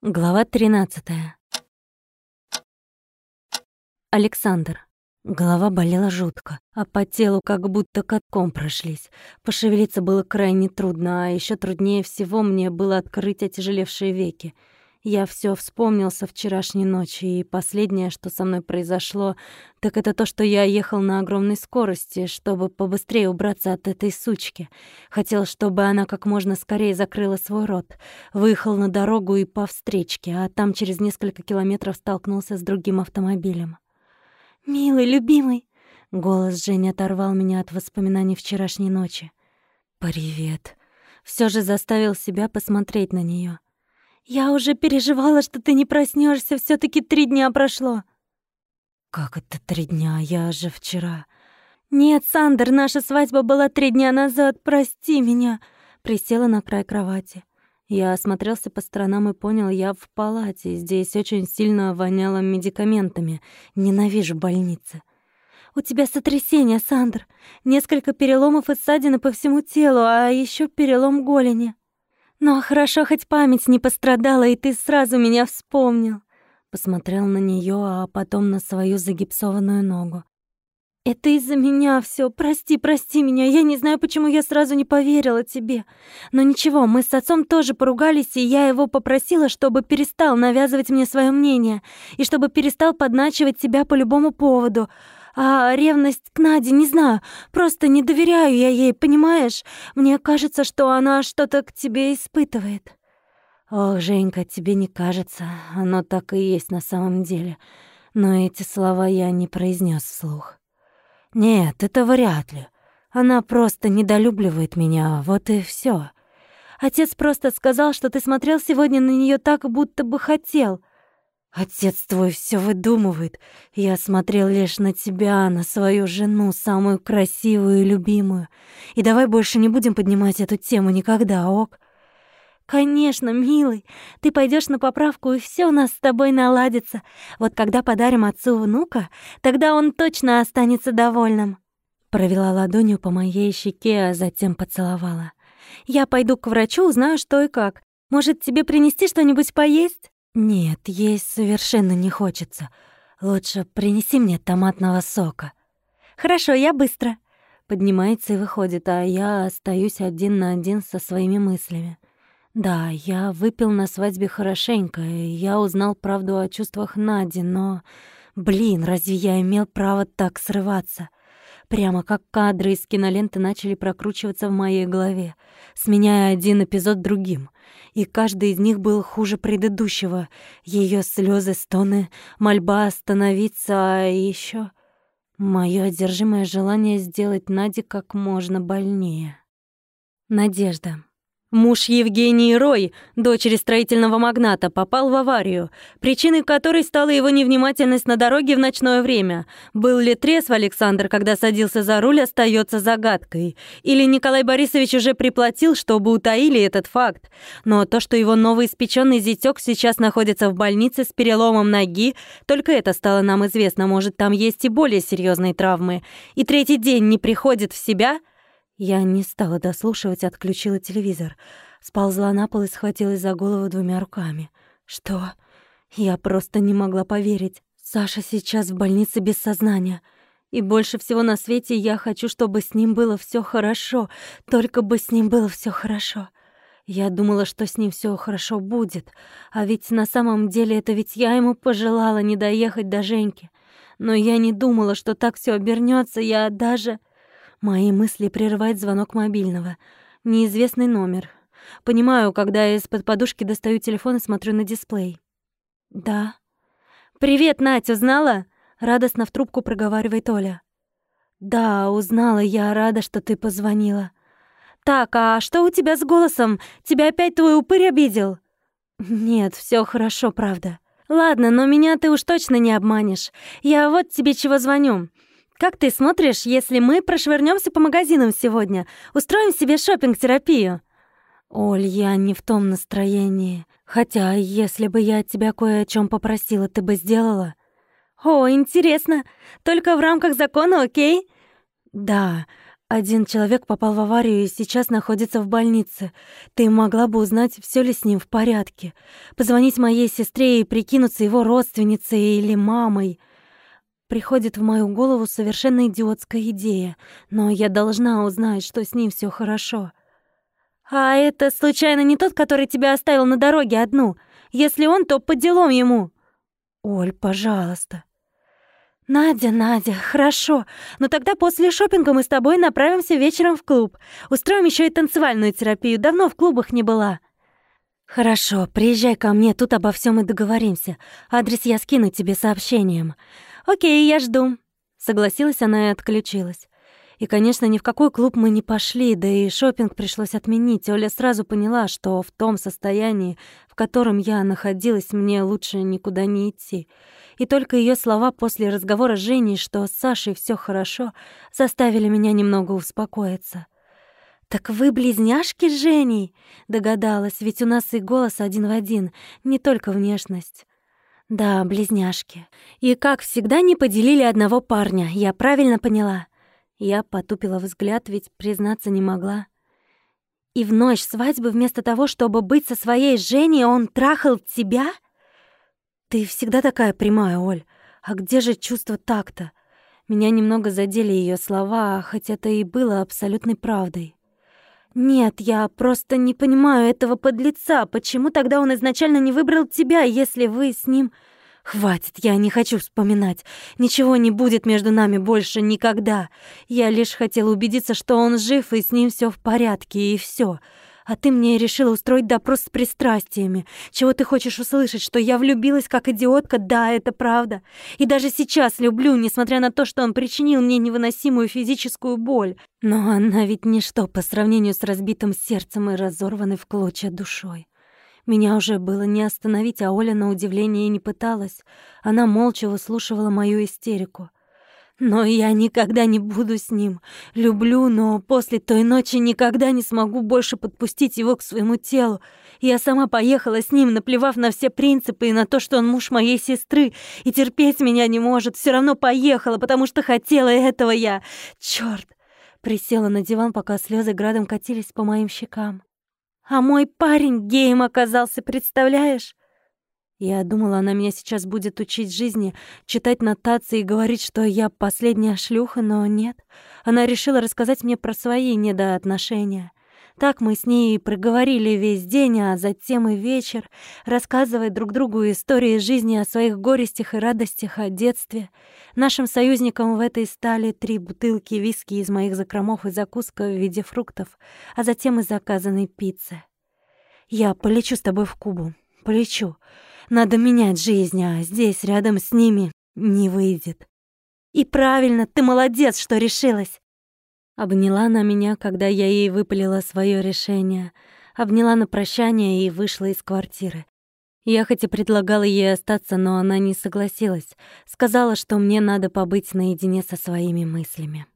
Глава 13. Александр. Голова болела жутко, а по телу как будто катком прошлись. Пошевелиться было крайне трудно, а еще труднее всего мне было открыть отяжелевшие веки — я все вспомнил со вчерашней ночи, и последнее, что со мной произошло, так это то, что я ехал на огромной скорости, чтобы побыстрее убраться от этой сучки. Хотел, чтобы она как можно скорее закрыла свой рот. Выехал на дорогу и по встречке, а там через несколько километров столкнулся с другим автомобилем. «Милый, любимый!» — голос Жени оторвал меня от воспоминаний вчерашней ночи. «Привет!» Все же заставил себя посмотреть на нее. «Я уже переживала, что ты не проснешься. все таки три дня прошло». «Как это три дня? Я же вчера...» «Нет, Сандер, наша свадьба была три дня назад. Прости меня». Присела на край кровати. Я осмотрелся по сторонам и понял, я в палате. Здесь очень сильно воняло медикаментами. Ненавижу больницы. «У тебя сотрясение, Сандер. Несколько переломов и ссадины по всему телу, а еще перелом голени». Но хорошо, хоть память не пострадала, и ты сразу меня вспомнил. Посмотрел на нее, а потом на свою загипсованную ногу. Это из-за меня все. Прости, прости меня. Я не знаю, почему я сразу не поверила тебе. Но ничего, мы с отцом тоже поругались, и я его попросила, чтобы перестал навязывать мне свое мнение и чтобы перестал подначивать тебя по любому поводу. А ревность к Наде, не знаю, просто не доверяю я ей, понимаешь? Мне кажется, что она что-то к тебе испытывает. Ох, Женька, тебе не кажется, оно так и есть на самом деле. Но эти слова я не произнес вслух. Нет, это вряд ли. Она просто недолюбливает меня, вот и все. Отец просто сказал, что ты смотрел сегодня на нее так, будто бы хотел. Отец твой все выдумывает. Я смотрел лишь на тебя, на свою жену, самую красивую и любимую. И давай больше не будем поднимать эту тему никогда, ок? Конечно, милый. Ты пойдешь на поправку, и все у нас с тобой наладится. Вот когда подарим отцу внука, тогда он точно останется довольным. Провела ладонью по моей щеке, а затем поцеловала. Я пойду к врачу, узнаю, что и как. Может, тебе принести что-нибудь поесть? «Нет, есть совершенно не хочется. Лучше принеси мне томатного сока». «Хорошо, я быстро». Поднимается и выходит, а я остаюсь один на один со своими мыслями. Да, я выпил на свадьбе хорошенько, и я узнал правду о чувствах Нади, но... Блин, разве я имел право так срываться? Прямо как кадры из киноленты начали прокручиваться в моей голове, сменяя один эпизод другим. И каждый из них был хуже предыдущего. Ее слезы, стоны, мольба остановиться, а еще мое одержимое желание сделать Наде как можно больнее. Надежда. Муж Евгении Рой, дочери строительного магната, попал в аварию, причиной которой стала его невнимательность на дороге в ночное время. Был ли трезв Александр, когда садился за руль, остается загадкой. Или Николай Борисович уже приплатил, чтобы утаили этот факт. Но то, что его новоиспеченный зятёк сейчас находится в больнице с переломом ноги, только это стало нам известно. Может, там есть и более серьезные травмы. И третий день не приходит в себя — я не стала дослушивать, отключила телевизор. Сползла на пол и схватилась за голову двумя руками. «Что?» Я просто не могла поверить. Саша сейчас в больнице без сознания. И больше всего на свете я хочу, чтобы с ним было все хорошо. Только бы с ним было все хорошо. Я думала, что с ним все хорошо будет. А ведь на самом деле это ведь я ему пожелала не доехать до Женьки. Но я не думала, что так все обернется. Я даже... Мои мысли прерывает звонок мобильного. Неизвестный номер. Понимаю, когда я из-под подушки достаю телефон и смотрю на дисплей. «Да». «Привет, Надь, узнала?» — радостно в трубку проговаривает Оля. «Да, узнала, я рада, что ты позвонила». «Так, а что у тебя с голосом? Тебя опять твой упырь обидел?» «Нет, все хорошо, правда». «Ладно, но меня ты уж точно не обманешь. Я вот тебе чего звоню. Как ты смотришь, если мы прошвырнемся по магазинам сегодня, устроим себе шопинг терапию Оль, я не в том настроении. Хотя, если бы я тебя кое о чем попросила, ты бы сделала? О, интересно. Только в рамках закона, окей? Да. Один человек попал в аварию и сейчас находится в больнице. Ты могла бы узнать, все ли с ним в порядке. Позвонить моей сестре и прикинуться его родственницей или мамой. Приходит в мою голову совершенно идиотская идея, но я должна узнать, что с ним все хорошо. А это случайно не тот, который тебя оставил на дороге одну? Если он, то по делам ему. Оль, пожалуйста. «Надя, Надя, хорошо. Но тогда после шопинга мы с тобой направимся вечером в клуб. Устроим еще и танцевальную терапию. Давно в клубах не была». «Хорошо, приезжай ко мне, тут обо всем и договоримся. Адрес я скину тебе сообщением». «Окей, я жду». Согласилась она и отключилась. И, конечно, ни в какой клуб мы не пошли, да и шопинг пришлось отменить. Оля сразу поняла, что в том состоянии, в котором я находилась, мне лучше никуда не идти и только ее слова после разговора с Женей, что с Сашей все хорошо, заставили меня немного успокоиться. «Так вы близняшки с Женей?» — догадалась, ведь у нас и голос один в один, не только внешность. «Да, близняшки. И, как всегда, не поделили одного парня, я правильно поняла?» Я потупила взгляд, ведь признаться не могла. «И в ночь свадьбы вместо того, чтобы быть со своей Женей, он трахал тебя?» «Ты всегда такая прямая, Оль. А где же чувство такта?» Меня немного задели ее слова, хоть это и было абсолютной правдой. «Нет, я просто не понимаю этого подлеца. Почему тогда он изначально не выбрал тебя, если вы с ним...» «Хватит, я не хочу вспоминать. Ничего не будет между нами больше никогда. Я лишь хотела убедиться, что он жив и с ним все в порядке, и все. А ты мне решила устроить допрос с пристрастиями. Чего ты хочешь услышать, что я влюбилась как идиотка? Да, это правда. И даже сейчас люблю, несмотря на то, что он причинил мне невыносимую физическую боль. Но она ведь ничто по сравнению с разбитым сердцем и разорванной в клочья душой. Меня уже было не остановить, а Оля на удивление не пыталась. Она молча выслушивала мою истерику. Но я никогда не буду с ним. Люблю, но после той ночи никогда не смогу больше подпустить его к своему телу. Я сама поехала с ним, наплевав на все принципы и на то, что он муж моей сестры, и терпеть меня не может. Все равно поехала, потому что хотела этого я. Чёрт! Присела на диван, пока слезы градом катились по моим щекам. А мой парень геем оказался, представляешь? Я думала, она меня сейчас будет учить жизни, читать нотации и говорить, что я последняя шлюха, но нет. Она решила рассказать мне про свои недоотношения. Так мы с ней проговорили весь день, а затем и вечер, рассказывая друг другу истории жизни о своих горестях и радостях, о детстве. Нашим союзником в этой стали три бутылки виски из моих закромов и закуска в виде фруктов, а затем и заказанной пиццы. «Я полечу с тобой в Кубу. Полечу. Надо менять жизнь, а здесь, рядом с ними, не выйдет. И правильно, ты молодец, что решилась. Обняла она меня, когда я ей выпалила свое решение. Обняла на прощание и вышла из квартиры. Я хоть и предлагала ей остаться, но она не согласилась. Сказала, что мне надо побыть наедине со своими мыслями.